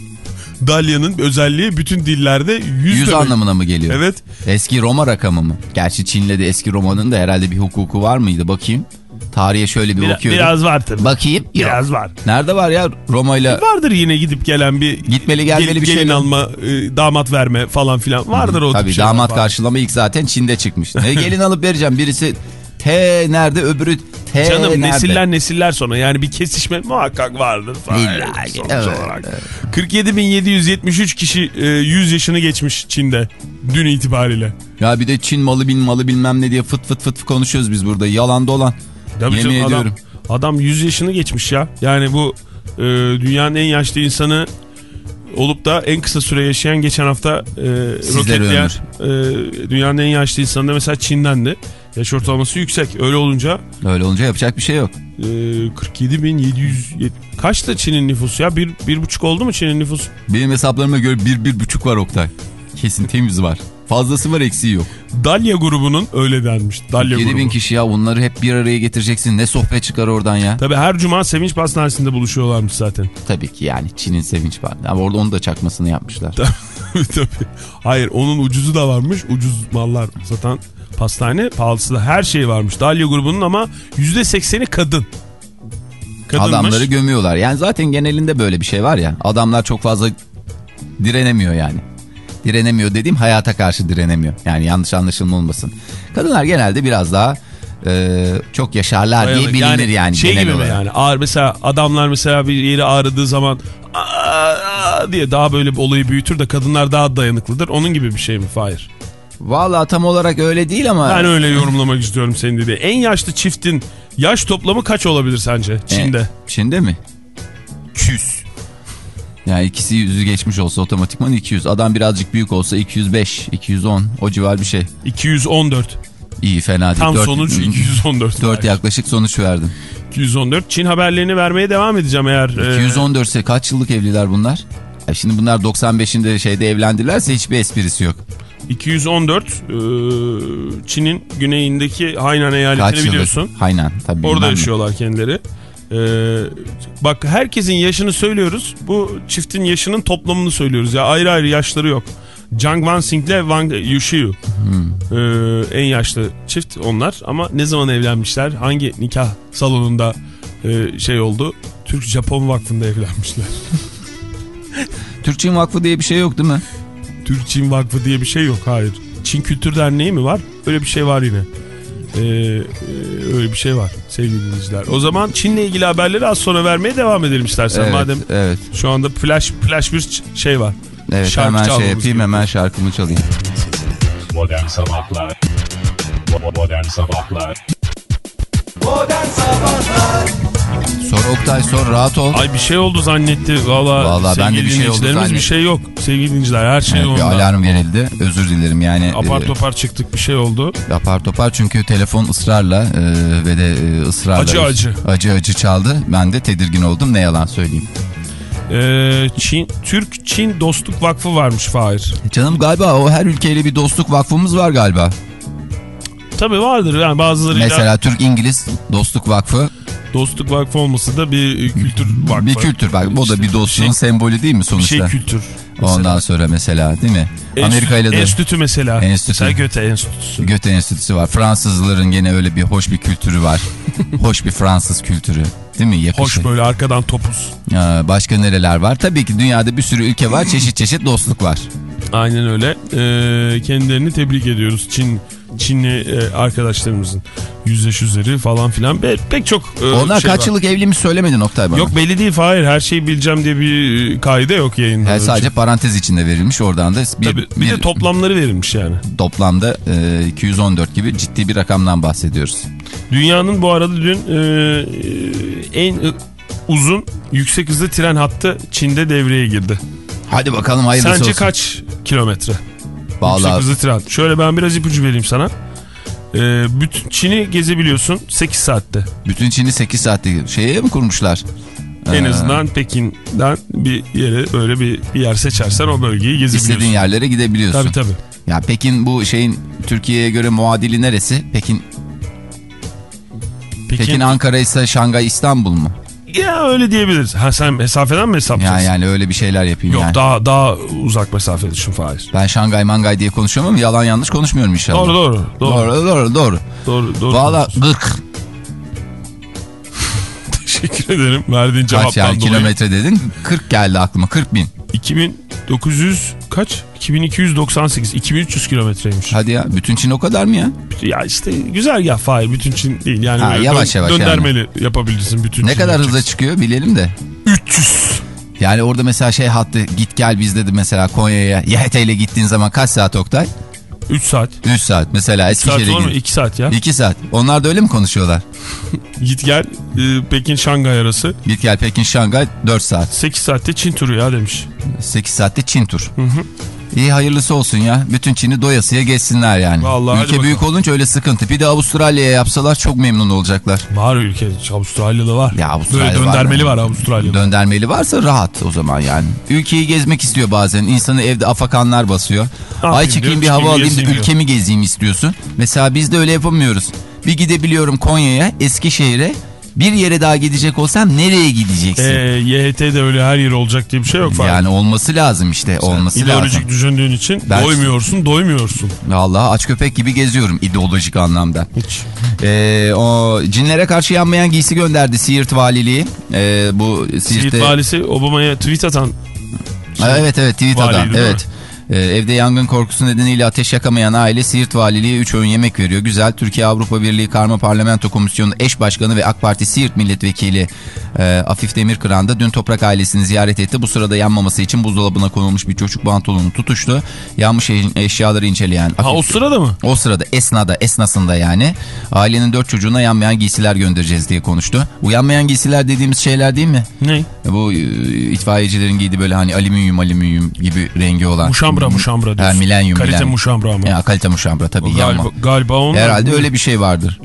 Dalya'nın özelliği bütün dillerde 100, Yüz demek. anlamına mı geliyor? Evet. Eski Roma rakamı mı? Gerçi Çin'le de eski Roma'nın da herhalde bir hukuku var mıydı? Bakayım. Tarihe şöyle bir Biraz, bakıyorum. biraz var tabii. Bakayım. Yok. Biraz var. Nerede var ya Roma'yla Vardır yine gidip gelen bir gitmeli gelmeli gel- bir gelin şey. alma, e, damat verme falan filan. Vardır o tip Tabii şeyler damat falan. karşılama ilk zaten Çin'de çıkmış. Ne gelin alıp vereceğim. Birisi T nerede öbürü T Canım nerede? nesiller nesiller sonra yani bir kesişme muhakkak vardır. İlla evet, olarak. 47.773 kişi e, 100 yaşını geçmiş Çin'de dün itibariyle. Ya bir de Çin malı bin malı bilmem ne diye fıt fıt fıt konuşuyoruz biz burada. Yalan dolan. Tabii Yemin canım, ediyorum. Adam, Adam 100 yaşını geçmiş ya. Yani bu e, dünyanın en yaşlı insanı olup da en kısa süre yaşayan geçen hafta e, roketleyen e, dünyanın en yaşlı insanı da mesela Çin'dendi. Yaş ortalaması yüksek. Öyle olunca Öyle olunca yapacak bir şey yok. e, 47.700 kaçta Çin'in nüfusu ya? Bir, bir buçuk oldu mu Çin'in nüfusu? Benim hesaplarıma göre bir, bir buçuk var Oktay. Kesin temiz var. Fazlası var eksiği yok. Dalya grubunun öyle denmiş. Dalya 7 grubu. bin kişi ya bunları hep bir araya getireceksin. Ne sohbet çıkar oradan ya. Tabii her cuma Sevinç Pastanesi'nde buluşuyorlarmış zaten. Tabii ki yani Çin'in sevinç var. Ama orada onu da çakmasını yapmışlar. Tabii. Hayır onun ucuzu da varmış. Ucuz mallar satan pastane pahalısı da her şey varmış. Dalya grubunun ama %80'i kadın. Kadınmış. Adamları gömüyorlar. Yani zaten genelinde böyle bir şey var ya. Adamlar çok fazla direnemiyor yani. Direnemiyor dediğim hayata karşı direnemiyor. Yani yanlış anlaşılma olmasın. Kadınlar genelde biraz daha e, çok yaşarlar diye Dayanık. bilinir yani. Şey genel gibi mi yani ağır mesela adamlar mesela bir yeri ağrıdığı zaman "Aa!" diye daha böyle bir olayı büyütür de kadınlar daha dayanıklıdır. Onun gibi bir şey mi Fahir? Vallahi tam olarak öyle değil ama. Ben öyle yorumlamak istiyorum senin dediği. En yaşlı çiftin yaş toplamı kaç olabilir sence Çin'de? E, Çin'de mi? 200. Yani ikisi yüzü geçmiş olsa otomatikman 200. Adam birazcık büyük olsa 205, 210 o civar bir şey. 214. İyi fena değil. Tam Dört- sonuç 214. 4 yaklaşık sonuç verdim. 214. Çin haberlerini vermeye devam edeceğim eğer. e, 214 ise kaç yıllık evliler bunlar? Ya şimdi bunlar 95'inde şeyde evlendilerse hiçbir esprisi yok. 214 e, Çin'in güneyindeki Hainan eyaletini biliyorsun. Haynan tabii. Orada bilmem mi? yaşıyorlar kendileri. E, bak herkesin yaşını söylüyoruz. Bu çiftin yaşının toplamını söylüyoruz. Ya ayrı ayrı yaşları yok. Zhang Wanxing ile Wang Yushiu. Hmm. E, en yaşlı çift onlar ama ne zaman evlenmişler? Hangi nikah salonunda e, şey oldu? Türk Japon Vakfı'nda evlenmişler. Türk Çin Vakfı diye bir şey yok değil mi? Türk Çin Vakfı diye bir şey yok hayır. Çin Kültür Derneği mi var? Öyle bir şey var yine. Ee, e, öyle bir şey var sevgili dinleyiciler. O zaman Çin'le ilgili haberleri az sonra vermeye devam edelim istersen. evet, Madem evet. şu anda flash flash bir şey var. Evet Şarkı hemen şey yapayım gerekiyor. hemen şarkımı çalayım. Modern Sabahlar Modern Sabahlar Modern Sabahlar Sor Oktay sor rahat ol. Ay bir şey oldu zannetti. Valla Vallahi ben de bir şey oldu zannettim. Bir şey yok sevgili dinleyiciler her şey Evet, bir yolunda. alarm verildi. Özür dilerim yani. Apar e, topar çıktık bir şey oldu. Apar topar çünkü telefon ısrarla e, ve de e, ısrarla Acı acı. acı acı çaldı. Ben de tedirgin oldum ne yalan söyleyeyim. Ee, Çin, Türk-Çin Dostluk Vakfı varmış Fahir. Canım galiba o her ülkeyle bir dostluk vakfımız var galiba. Tabii vardır yani bazılarıyla Mesela Türk-İngiliz Dostluk Vakfı Dostluk Vakfı olması da bir kültür vakfı. bir kültür vakfı. O da bir dostluğun şey- sembolü değil mi Bir sonuçta? şey kültür. mesela. Ondan sonra mesela değil mi? Enstitü- Amerika ile de Enstitü mesela. Enstitü. Mesela Göte Enstitüsü. Göte Enstitüsü var. Fransızların gene öyle bir hoş bir kültürü var. hoş bir Fransız kültürü. Değil mi? Yakışır. Hoş böyle arkadan topuz. Aa, başka nereler var? Tabii ki dünyada bir sürü ülke var. Çeşit çeşit dostluk var. Aynen öyle. Ee, kendilerini tebrik ediyoruz. Çin Çinli e, arkadaşlarımızın yüzleş üzeri falan filan. Be, pek çok e, Onlar şey kaç var. yıllık evli mi söylemedin Oktay bana? Yok belli değil Fahir. Her şeyi bileceğim diye bir e, kaide yok yayında. Yani sadece parantez içinde verilmiş oradan da bir, Tabii, bir, de toplamları verilmiş yani. toplamda e, 214 gibi ciddi bir rakamdan bahsediyoruz. Dünyanın bu arada dün e, e, en e, uzun yüksek hızlı tren hattı Çin'de devreye girdi. Hadi bakalım hayırlısı Sence olsun. kaç kilometre? Yüksek Vallahi hızlı tren. Şöyle ben biraz ipucu vereyim sana. Ee, bütün Çin'i gezebiliyorsun 8 saatte. bütün Çin'i 8 saatte şeye mi kurmuşlar? En Ee, azından Pekin'den bir yere böyle bir, bir yer seçersen o bölgeyi gezebiliyorsun. İstediğin yerlere gidebiliyorsun. Tabii tabii. Ya Pekin bu şeyin Türkiye'ye göre muadili neresi? Pekin Pekin, Pekin Ankara ise Şangay İstanbul mu? Ya öyle diyebiliriz. Ha sen mesafeden mi Ya hesaplayacaksın? yani öyle bir şeyler yapayım Yok yani. daha daha uzak mesafe düşün Fahir. Ben Şangay Mangay diye konuşuyorum ama yalan yanlış konuşmuyorum inşallah. Doğru doğru. Doğru. Doğru doğru doğru. Doğru. doğru. Valla 40 Teşekkür ederim verdiğin kaç cevaptan yani dolayı. kilometre dedin 40 geldi aklıma 40 bin. 2900 kaç? 2298. 2300 kilometreymiş. Hadi ya bütün Çin o kadar mı ya? Ya işte güzel ya Fahir bütün Çin değil. Yani Ha, yavaş yavaş döndermeli yapabilirsin bütün Ne Çin kadar hızla çıkıyor bilelim de. 300. Yani orada mesela şey hattı git gel bizde de mesela Konya'ya YHT ile gittiğin zaman kaç saat Oktay? 3 saat. 3 saat mesela Eskişehir'e gidip. 2 saat ya. 2 saat. Onlar da öyle mi konuşuyorlar? Git gel e, Pekin Şangay arası. Git gel Pekin Şangay 4 saat. 8 saatte Çin turu ya demiş. 8 saatte Çin tur. İyi hayırlısı olsun ya. Bütün Çin'i doyasıya geçsinler yani. Vallahi Ülke büyük olunca öyle sıkıntı. Bir de Avustralya'ya yapsalar çok memnun olacaklar. Var ülke. Avustralya'da var. Ya Avustralya Böyle var döndermeli mı? var, Avustralya'da. Döndermeli varsa rahat o zaman yani. Ülkeyi gezmek istiyor bazen. İnsanı evde afakanlar basıyor. yapayım Ay çıkayım bir hava alayım da ülkemi gezeyim istiyorsun. Mesela biz de öyle yapamıyoruz. Bir gidebiliyorum Konya'ya, Eskişehir'e. Bir yere daha gidecek olsam nereye gideceksin? Ee, YHT'de öyle her yer olacak diye bir şey yok. yani olması lazım işte. olması İdeolojik lazım. düşündüğün için Ben- doymuyorsun, doymuyorsun. Vallahi aç köpek gibi geziyorum ideolojik anlamda. Hiç. Ee, o cinlere karşı yanmayan giysi gönderdi Siirt Valiliği. Ee, bu Siirt Siirt'te... valisi Obama'ya tweet atan Ha, evet evet Valiydi, değil evet. Ee, evde yangın korkusu nedeniyle ateş yakamayan aile Siirt Valiliği 3 öğün yemek veriyor. Güzel. Türkiye Avrupa Birliği Karma Parlamento Komisyonu eş başkanı ve AK Parti Siirt Milletvekili e, Afif Demirkıran da dün Toprak ailesini ziyaret etti. Bu sırada yanmaması için buzdolabına konulmuş bir çocuk pantolonu tutuştu. Yanmış e- eşyaları inceleyen Ha Afif- o sırada mı? o sırada esnada, esnasında yani ailenin dört çocuğuna yanmayan giysiler göndereceğiz diye konuştu. Bu yanmayan giysiler dediğimiz şeyler değil mi? Ne? Bu e, itfaiyecilerin giydiği böyle hani alüminyum alüminyum gibi rengi olan. Muşambra muşambra Ha, diyorsun. milenyum. Kalite milenyum. muşambra ama. Ya kalite muşambra tabii galiba, yanma. galiba onlar. Herhalde öyle bir şey vardır.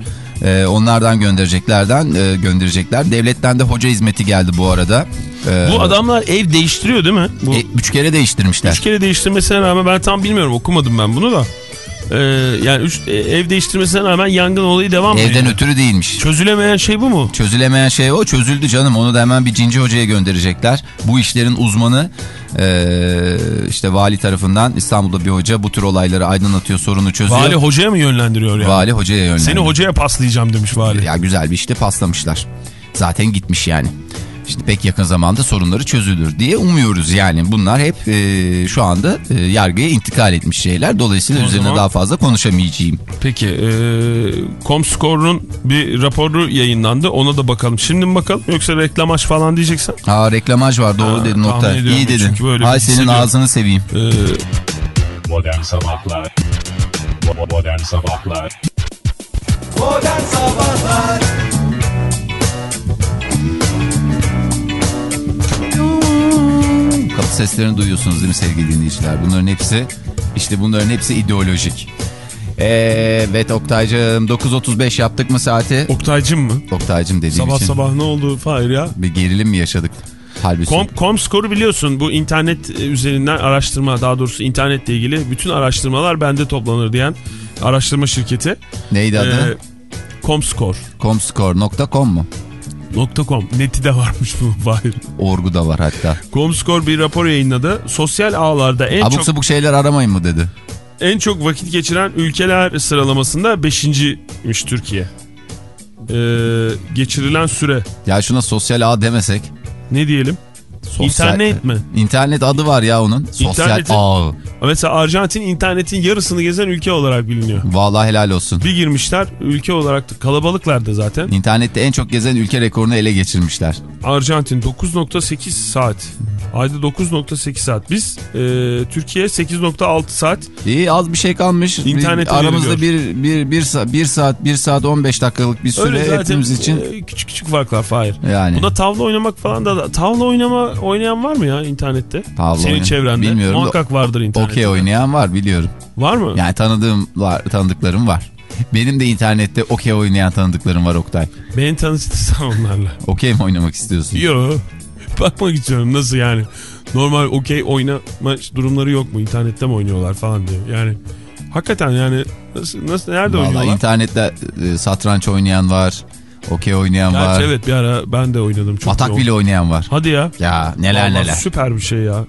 Ee, onlardan göndereceklerden e, gönderecekler. Devletten de hoca hizmeti geldi bu arada. Ee, Bu adamlar ev değiştiriyor değil mi? Bu e, üç kere değiştirmişler. üç kere değiştirmesine rağmen ben tam bilmiyorum okumadım ben bunu da. Ee, yani üç, e, ev değiştirmesine rağmen yangın olayı devam mı? Evden yani? ötürü değilmiş. Çözülemeyen şey bu mu? Çözülemeyen şey o. Çözüldü canım. Onu da hemen bir cinci hocaya gönderecekler. Bu işlerin uzmanı e, işte vali tarafından İstanbul'da bir hoca bu tür olayları aydınlatıyor, sorunu çözüyor. Vali hocaya mı yönlendiriyor yani? Vali hocaya yönlendiriyor. Seni hocaya paslayacağım demiş vali. Ya güzel bir işte paslamışlar. Zaten gitmiş yani. İşte pek yakın zamanda sorunları çözülür diye umuyoruz yani. Bunlar hep e, şu anda e, yargıya intikal etmiş şeyler. Dolayısıyla O üzerine zaman- daha fazla konuşamayacağım. Peki e, Comscore'un bir raporu yayınlandı ona da bakalım. Şimdi mi bakalım yoksa reklamaj falan diyeceksen? Ha reklamaj var doğru Ha, dedin ediyorum İyi dedin. Hay senin ağzını seveyim. E, Modern Sabahlar Modern Sabahlar Modern Sabahlar Kapı seslerini duyuyorsunuz değil mi sevgili dinleyiciler? Bunların hepsi işte bunların hepsi ideolojik. Evet Oktay'cığım 9.35 yaptık mı saati? Oktay'cım mı? Oktay'cım dediğim Sabah için sabah ne oldu Fahir ya? bir gerilim mi yaşadık? Halbuki. Com, Comscore'u biliyorsun bu internet üzerinden araştırma daha doğrusu internetle ilgili bütün araştırmalar bende toplanır diyen araştırma şirketi. Neydi adı? E, Comscore. Comscore.com mu? .com neti de varmış bu Fahir. Orgu da var hatta. Comscore bir rapor yayınladı. Sosyal ağlarda en Abuk çok sabuk şeyler aramayın mı dedi. en çok vakit geçiren ülkeler sıralamasında 5.miş Türkiye. Ee, geçirilen süre Ya şuna sosyal ağ demesek. ne diyelim? Sosyal... İnternet mi? İnternet adı var ya onun. Sosyal ağ. Mesela Arjantin internetin yarısını gezen ülke olarak biliniyor. Vallahi helal olsun. Bir girmişler ülke olarak da kalabalıklardı zaten. İnternette en çok gezen ülke rekorunu ele geçirmişler. Arjantin 9.8 saat. Ayda 9.8 saat. Biz e, Türkiye 8.6 saat. İyi az bir şey kalmış. İnternete Bir- Aramızda bir, bir, bir, sa- bir saat, bir saat 15 dakikalık bir süre Öyle zaten hepimiz için. e, küçük küçük farklar Fahir. Yani. Buna tavla oynamak falan da tavla oynama oynayan var mı ya internette? Tavla Senin oynayan- çevrende. Bilmiyorum Muhakkak vardır internette. Okey oynayan var biliyorum. Var mı? Yani tanıdığım var, tanıdıklarım var. Benim de internette okey oynayan tanıdıklarım var Oktay. Beni tanıştırsan onlarla. Okey mi oynamak istiyorsun? Yo. Bakmak istiyorum nasıl yani. Normal okey oynama durumları yok mu? İnternette mi oynuyorlar falan diyor. Yani hakikaten yani nasıl, nasıl nerede Vallahi oynuyorlar? internette e, satranç oynayan var. Okey oynayan Gerçi var. evet bir ara ben de oynadım. Çok Batak bile oynayan var. Hadi ya. Ya neler Vallahi neler. Süper bir şey ya.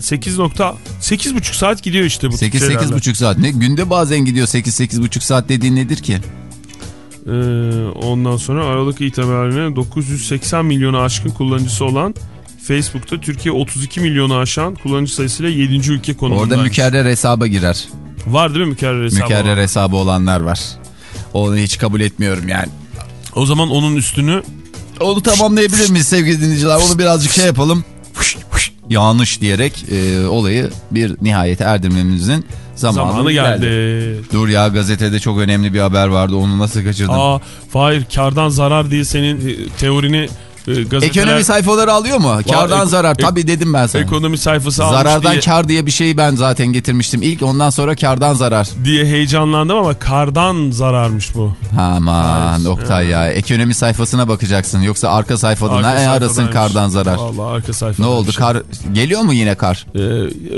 8 nokta 8,5 saat gidiyor işte bu 8 şeylerle. 8,5 saat. Ne günde bazen gidiyor 8 8,5 saat dediğin nedir ki? Ee, ondan sonra Aralık itibariyle 980 milyonu aşkın kullanıcısı olan Facebook'ta Türkiye 32 milyonu aşan kullanıcı sayısıyla 7. ülke konumunda. Orada mükerrer hesaba girer. Var değil mi mükerrer hesabı? Mükerrer hesabı olanlar var. Onu hiç kabul etmiyorum yani. O zaman onun üstünü Onu tamamlayabilir miyiz sevgili dinleyiciler? Onu birazcık şey yapalım. Yanlış diyerek e, olayı bir nihayete erdirmemizin Zamanı, Zamanı geldi. Dur ya gazetede çok önemli bir haber vardı. Onu nasıl kaçırdım? Aa, Fahir kardan zarar diye senin e, teorini e, gazeteler... Ekonomi sayfaları alıyor mu? Kardan zarar. ek- Tabii dedim ben sana. Ekonomi sayfası almış Zarardan diye, kar diye bir şeyi ben zaten getirmiştim. İlk ondan sonra kardan zarar. diye heyecanlandım ama kardan zararmış bu. Aman Evet, Oktay ya. Ekonomi sayfasına bakacaksın. Yoksa arka sayfada Arka ne arasın sayfadaymış. kardan zarar. Vallahi arka sayfada. Ne oldu? şey. Kar geliyor mu yine kar? Ee,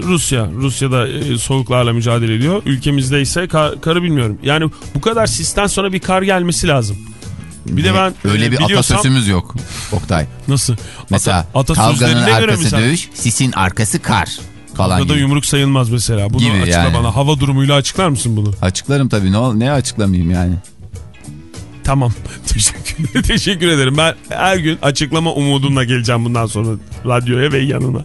Rusya. Rusya'da e, soğuklarla mücadele ediyor. Ülkemizde ise kar- karı bilmiyorum. Yani bu kadar sisten sonra bir kar gelmesi lazım. Bir de ben öyle e, bir biliyorsam- atasözümüz yok Oktay. Nasıl? Mesela Ata, kavganın göre arkası sen? dövüş, sisin arkası kar falan Kavgada gibi. yumruk sayılmaz mesela. Bunu Gibi açıkla yani. bana. Hava durumuyla açıklar mısın bunu? Açıklarım tabii. Ne, ne açıklamayayım yani? Tamam. Teşekkür, teşekkür ederim. Ben her gün açıklama umudumla geleceğim bundan sonra radyoya ve yanına.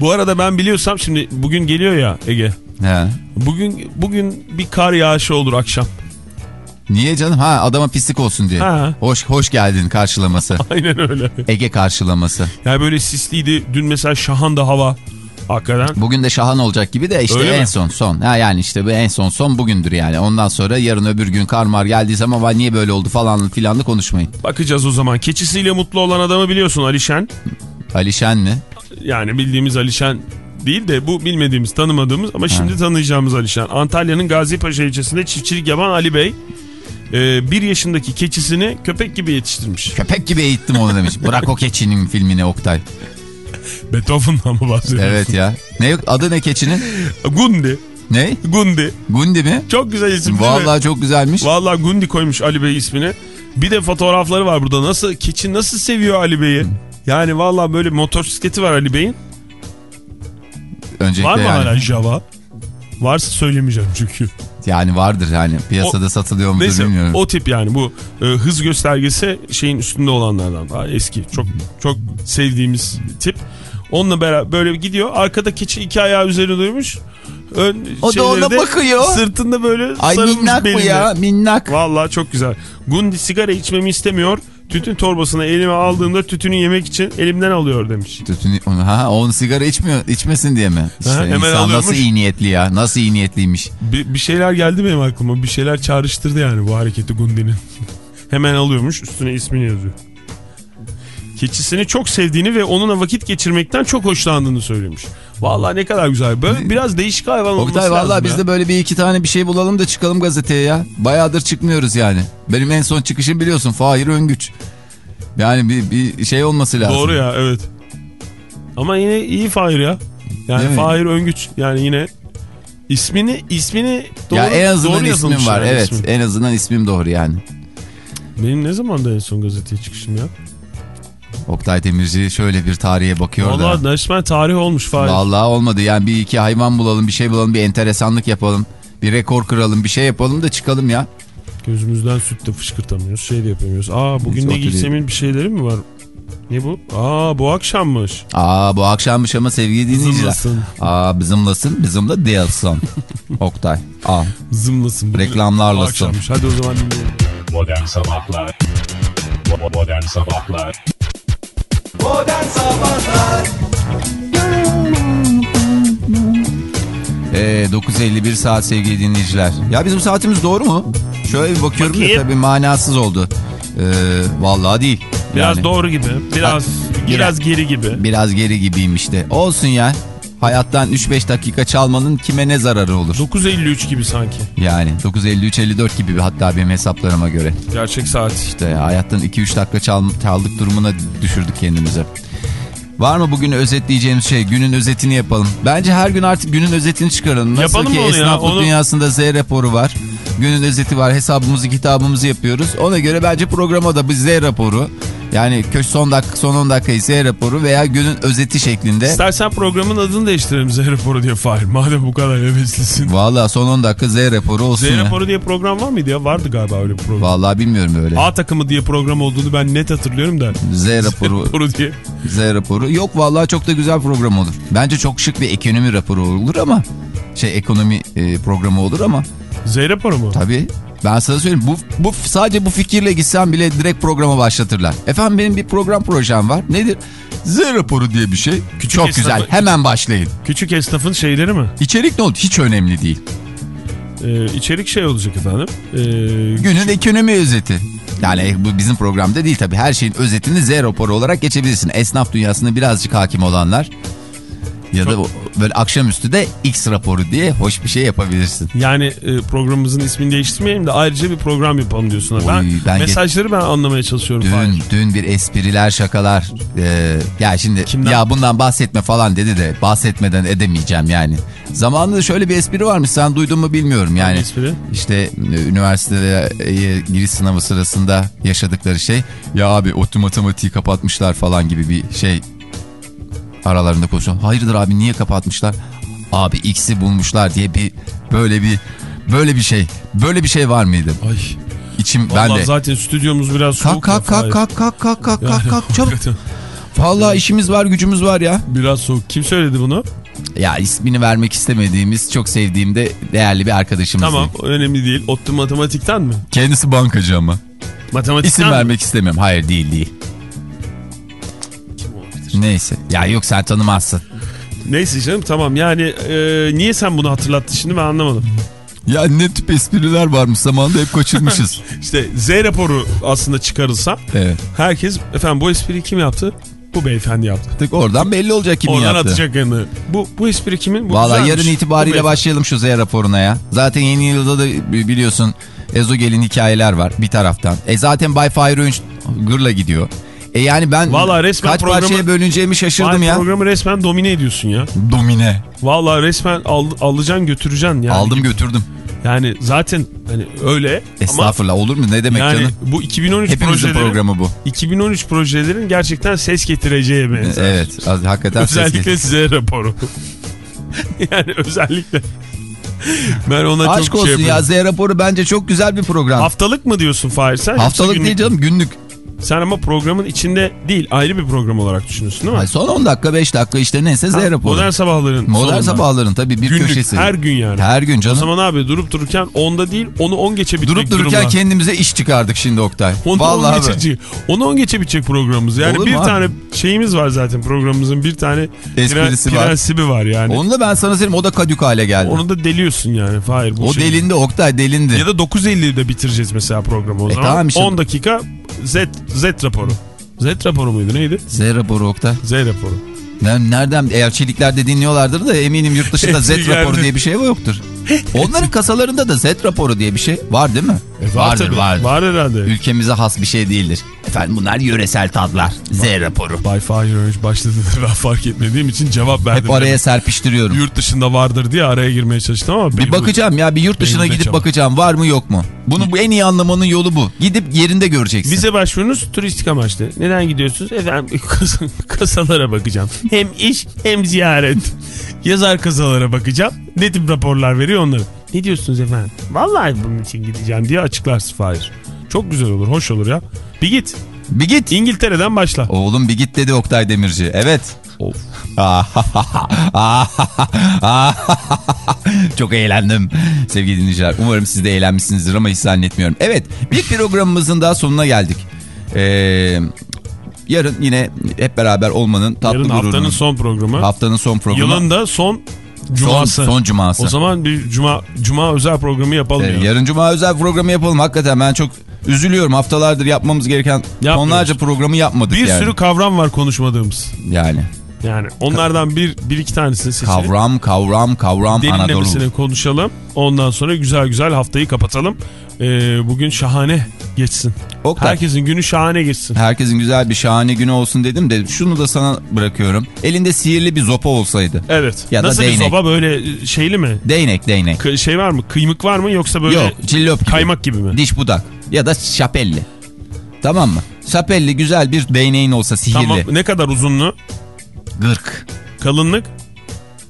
Bu arada ben biliyorsam şimdi bugün geliyor ya Ege. He. Bugün bugün bir kar yağışı olur akşam. Niye canım? Ha adama pislik olsun diye. Ha. Hoş hoş geldin karşılaması. Aynen öyle. Ege karşılaması. Yani böyle sisliydi. Dün mesela şahandı hava. Hakikaten. Bugün de şahan olacak gibi de işte Öyle en mi? son son. Ha yani işte bu en son son bugündür yani. Ondan sonra yarın öbür gün karmar geldiği zaman "Vay, niye böyle oldu falan filanlı konuşmayın. Bakacağız o zaman. Keçisiyle mutlu olan adamı biliyorsun Alişen. Alişen mi? Yani bildiğimiz Alişen değil de bu bilmediğimiz tanımadığımız ama şimdi tanıyacağımız Alişen. Antalya'nın Gazipaşa ilçesinde çiftçilik yapan Ali Bey. E, bir yaşındaki keçisini köpek gibi yetiştirmiş. Köpek gibi eğittim onu demiş. Bırak o keçinin filmini Oktay. Beethoven'dan mı bahsediyorsun? Evet ya. Ne adı ne keçinin? Gundi. Ne? Gundi. Gundi mi? Çok güzel isim? Vallahi çok güzelmiş. Vallahi Gundi koymuş Ali Bey ismini. Bir de fotoğrafları var burada. Nasıl keçi nasıl seviyor Ali Bey'i? Yani vallahi böyle motosikleti var Ali Bey'in. Öncelikle Var mı yani. hala Java? Varsa söylemeyeceğim çünkü. Yani vardır yani. Piyasada satılıyor mudur Neyse bilmiyorum. o tip yani bu e, hız göstergesi şeyin üstünde olanlardan daha eski. Çok çok sevdiğimiz tip. Onunla beraber böyle gidiyor. Arkada keçi iki ayağı üzerine duymuş. Ön O da ona bakıyor. Sırtında böyle Ay sarılmış minnak bu beline. ya minnak. Vallahi çok güzel. Gundi sigara içmemi istemiyor. Tütün torbasını elime aldığımda tütünü yemek için elimden alıyor demiş. Tütünü, ha onu sigara içmiyor, içmesin diye mi? İşte hemen insan alıyormuş. nasıl iyi niyetli ya, nasıl iyi niyetliymiş. Bir, bir şeyler geldi benim aklıma. Bir şeyler çağrıştırdı yani bu hareketi Gundi'nin. Hemen alıyormuş üstüne ismini yazıyor. Keçisini çok sevdiğini ve onunla vakit geçirmekten çok hoşlandığını söylemiş. Vallahi ne kadar güzel. Böyle biraz değişik hayvan olması Oktay lazım vallahi biz ya. de böyle bir iki tane bir şey bulalım da çıkalım gazeteye ya. Bayağıdır çıkmıyoruz yani. Benim en son çıkışım biliyorsun Fahir Öngüç. Yani bir, bir şey olması lazım. Doğru ya evet. Ama yine iyi Fahir ya. Değil Yani mi? Fahir Öngüç yani yine ismini ismini doğru, ya en azından doğru ismim var. yani evet ismin. en azından ismim doğru yani. Benim ne zaman da en son gazeteye çıkışım ya? Oktay Demirci şöyle bir tarihe bakıyor da. Vallahi resmen tarih olmuş Fahir. Vallahi olmadı yani bir iki hayvan bulalım bir şey bulalım bir enteresanlık yapalım. Bir rekor kıralım bir şey yapalım da çıkalım ya. Gözümüzden süt de fışkırtamıyoruz. Şey de yapamıyoruz. Aa bugün de. Gülsem'in bir şeyleri mi var? Ne bu? Aa bu akşammış. Aa bu akşammış ama sevgili dinleyiciler. Zımlasın. Aa bizimlasın bizimle değilsin. Oktay. Aa Zımlasın. Reklamlarlasın. Bu akşammış. Hadi o zaman dinleyelim. Modern Sabahlar Modern Sabahlar Modern Sabahlar Ee, 9.51 saat sevgili dinleyiciler. Ya bizim saatimiz doğru mu? Şöyle bir bakıyorum da Bakayım. tabii manasız oldu. Ee, vallahi değil. Biraz Yani doğru gibi. Biraz biraz geri gibi. Biraz geri gibiyim işte. Olsun ya. Hayattan 3-5 dakika çalmanın kime ne zararı olur? 9.53 gibi sanki. Yani 9.53-54 gibi hatta benim hesaplarıma göre. Gerçek saat. İşte hayattan 2-3 dakika çal, çaldık durumuna düşürdük kendimizi. Var mı bugün özetleyeceğimiz şey? Günün özetini yapalım. Bence her gün artık günün özetini çıkaralım. Nasıl Yapalım ki onu ya? esnaflık Onu- dünyasında Z raporu var. Günün özeti var. Hesabımızı kitabımızı yapıyoruz. Ona göre bence programa da bir Z raporu. Yani köş son dakika son 10 dakika Z raporu veya günün özeti şeklinde. İstersen programın adını değiştirelim Z raporu diye Fahir. Madem bu kadar heveslisin. Vallahi son 10 dakika Z raporu olsun Z ya. raporu diye program var mıydı ya? Vardı galiba öyle bir program. Vallahi bilmiyorum öyle. A takımı diye program olduğunu ben net hatırlıyorum da. Z raporu raporu diye. Z raporu. Yok vallahi çok da güzel program olur. Bence çok şık bir ekonomi raporu olur ama şey ekonomi e, programı olur ama Z raporu mu? tabii ben sana söyleyeyim bu, bu sadece bu fikirle gitsen bile direkt programa başlatırlar. Efendim benim bir program projem var. Nedir? Z raporu diye bir şey. Küçük Çok esnafı- güzel. Hemen başlayın. Küçük esnafın şeyleri mi? İçerik ne oldu? Hiç önemli değil. Ee, içerik şey olacak efendim. Ee, Günün ekonomi özeti. Yani bu bizim programda değil tabii. Her şeyin özetini Z raporu olarak geçebilirsin. Esnaf dünyasına birazcık hakim olanlar ya da bu- böyle akşamüstü de X raporu diye hoş bir şey yapabilirsin. yani e, programımızın ismini değiştirmeyelim de ayrıca bir program yapalım diyorsun. Oy, ben, ben mesajları ben anlamaya çalışıyorum. Dün, dün bir espriler şakalar. Ee, ya şimdi Kimden? ya bundan bahsetme falan dedi de bahsetmeden edemeyeceğim yani. Zamanında şöyle bir espri varmış sen duydun mu bilmiyorum yani. Espri? İşte e, üniversiteye giriş sınavı sırasında yaşadıkları şey ya abi otu matematiği kapatmışlar falan gibi bir şey aralarında konuşuyor. Hayırdır abi niye kapatmışlar? Abi X'i bulmuşlar diye bir böyle bir böyle bir şey böyle bir şey var mıydı? Ay. İçim Vallahi ben de zaten stüdyomuz biraz kalk soğuk. kalk kalk kalk kalk kalk kalk kalk Yani kalk çabuk. Vallahi işimiz var gücümüz var ya. Biraz soğuk. Kim söyledi bunu? Ya ismini vermek istemediğimiz çok sevdiğim de değerli bir arkadaşımız. Tamam önemli değil. ODTÜ matematikten mi? Kendisi bankacı ama. Matematikten İsim mi? vermek istemiyorum. Hayır değil değil. Neyse. Ya yok sen tanımazsın. Neyse canım tamam yani e, niye sen bunu hatırlattın şimdi ben anlamadım. Ya ne tip espriler varmış zamanında hep kaçırmışız. İşte Z raporu aslında çıkarılsa evet. herkes efendim bu espriyi kim yaptı? Bu beyefendi yaptı. Tık oradan belli olacak kimin Oradan yaptı. atacak yanı. Bu, bu espri kimin? Bu Valla yarın itibariyle başlayalım şu Z raporuna ya. Zaten yeni yılda da biliyorsun Ezogel'in hikayeler var bir taraftan. E zaten Bay Öğünç gırla gidiyor. E yani ben Vallahi resmen kaç programı- parçaya bölüneceğimi şaşırdım ya. Programı resmen domine ediyorsun ya. Domine. Vallahi resmen al, alacaksın götüreceksin yani. Aldım götürdüm. Yani zaten hani öyle Estağfurullah olur mu ne demek yani canım? bu 2013 Hepimizin programı bu. 2013 projelerin gerçekten ses getireceği benzer. Evet az- hakikaten ses Özellikle getir- size raporu. yani özellikle. Ben ona Aşk çok olsun şey ya yapıyorum. Z raporu bence çok güzel bir program. Haftalık mı diyorsun Fahir sen? Haftalık değil canım günlük. Sen ama programın içinde değil ayrı bir program olarak düşünüyorsun değil mi? Ay son 10 dakika 5 dakika işte neyse Z raporu. Modern sabahların Modern sonunda. sabahların tabii bir Günlük, köşesi. her gün yani. Her gün O canım. zaman abi durup dururken onda değil onu 10 geçe bitmek Durup dururken durumda. kendimize iş çıkardık şimdi Oktay. Onu Vallahi 10 be. geçe, onu 10 geçe bitecek programımız. Yani Olur bir abi? tane şeyimiz var zaten programımızın bir tane Esprisi pre- var. prensibi var yani. Onu da ben sana söyleyeyim o da kadük hale geldi. Onu da deliyorsun yani. Hayır bu o şey. delindi Oktay delindi. Ya da 9.50'de bitireceğiz mesela programı o E zaman. tamam işte. 10 dakika Z, Z raporu. Z raporu muydu neydi? Z raporu Oktay. Z raporu. Ne- Nereden eğer çeliklerde dinliyorlardır da eminim yurt dışında Z raporu diye bir şey yoktur. Onların kasalarında da Z raporu diye bir şey var değil mi? E, var vardır tabii. vardır. Var herhalde. Ülkemize has bir şey değildir. Efendim bunlar yöresel tadlar. Z raporu. Bay Fahir Önç başladığında ben fark etmediğim için cevap verdim. Hep araya serpiştiriyorum. Yurt dışında vardır diye araya girmeye çalıştım ama. Bir bakacağım ya bir yurt dışına gidip çabuk. bakacağım var mı yok mu? Bunu bu en iyi anlamanın yolu bu. Gidip yerinde göreceksin. Bize başvurunuz turistik amaçlı. Neden gidiyorsunuz? Efendim kas- kasalara bakacağım. Hem iş hem ziyaret. Yazar kasalara bakacağım. Ne tip raporlar veriyor onları. Ne diyorsunuz efendim? Vallahi bunun için gideceğim diye açıklarsın Fahir. Çok güzel olur, hoş olur ya. Bir git. Bir git. İngiltere'den başla. Oğlum bir git dedi Oktay Demirci. Evet. Of. Çok eğlendim sevgili dinleyiciler. Umarım siz de eğlenmişsinizdir ama hiç zannetmiyorum. Evet bir programımızın daha sonuna geldik. Ee, yarın yine hep beraber olmanın tatlı Yarın gururunu. haftanın son programı. Haftanın son programı. Yılın da son son, cuması. son cuması. O zaman bir cuma cuma özel programı yapalım. Ee, ya. yarın cuma özel programı yapalım. Hakikaten ben çok üzülüyorum. Haftalardır yapmamız gereken tonlarca programı yapmadık Bir yani. sürü kavram var konuşmadığımız. Yani Yani onlardan bir, bir iki tanesini seçelim. kavram kavram kavram Anadolu. Konuşalım. Ondan sonra güzel güzel haftayı kapatalım. Ee, bugün şahane geçsin. Oktay. Herkesin günü şahane geçsin. Herkesin güzel bir şahane günü olsun dedim de şunu da sana bırakıyorum. Elinde sihirli bir zopa olsaydı. Evet. Ya da Nasıl bir değnek. soba böyle şeyli mi? Değnek değnek. K- şey var mı? Kıymık var mı yoksa böyle Yok cillop gibi. kaymak gibi mi? Diş budak. Ya da şapelli. Tamam mı? Şapelli güzel bir değneğin olsa sihirli. Tamam. Ne kadar uzunluğu? Gırk. Kalınlık?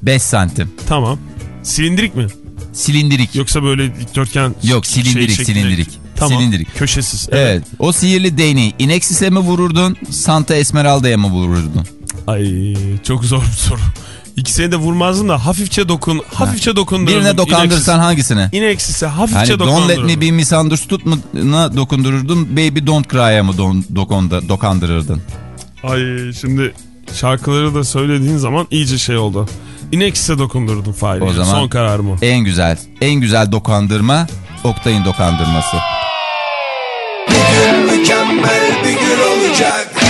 5 santim. Tamam. Silindirik mi? Silindirik. Yoksa böyle dikdörtgen Yok, şey silindirik, şeklinde- silindirik. Tamam. Silindirik. Köşesiz. Evet. O sihirli değneği Inexis'e mi vururdun? Santa Esmeralda'ya mı vururdun? Ay çok zor bir soru. İkisine de vurmazdım da hafifçe dokun, hafifçe dokundururdum. Birine dokandırsan İneksiz. hangisine? İneksizse hafifçe yani, dokundururdum. Don't let me be misunderstood mı'na dokundururdun, baby don't cry'a mı don, dokonda, dokandırırdın? Ay şimdi şarkıları da söylediğin zaman iyice şey oldu. İneksiz'e dokundurdun Fahri. O zaman son kararımı. En güzel, en güzel dokandırma Oktay'ın dokandırması. Bir gün mükemmel bir gün olacak.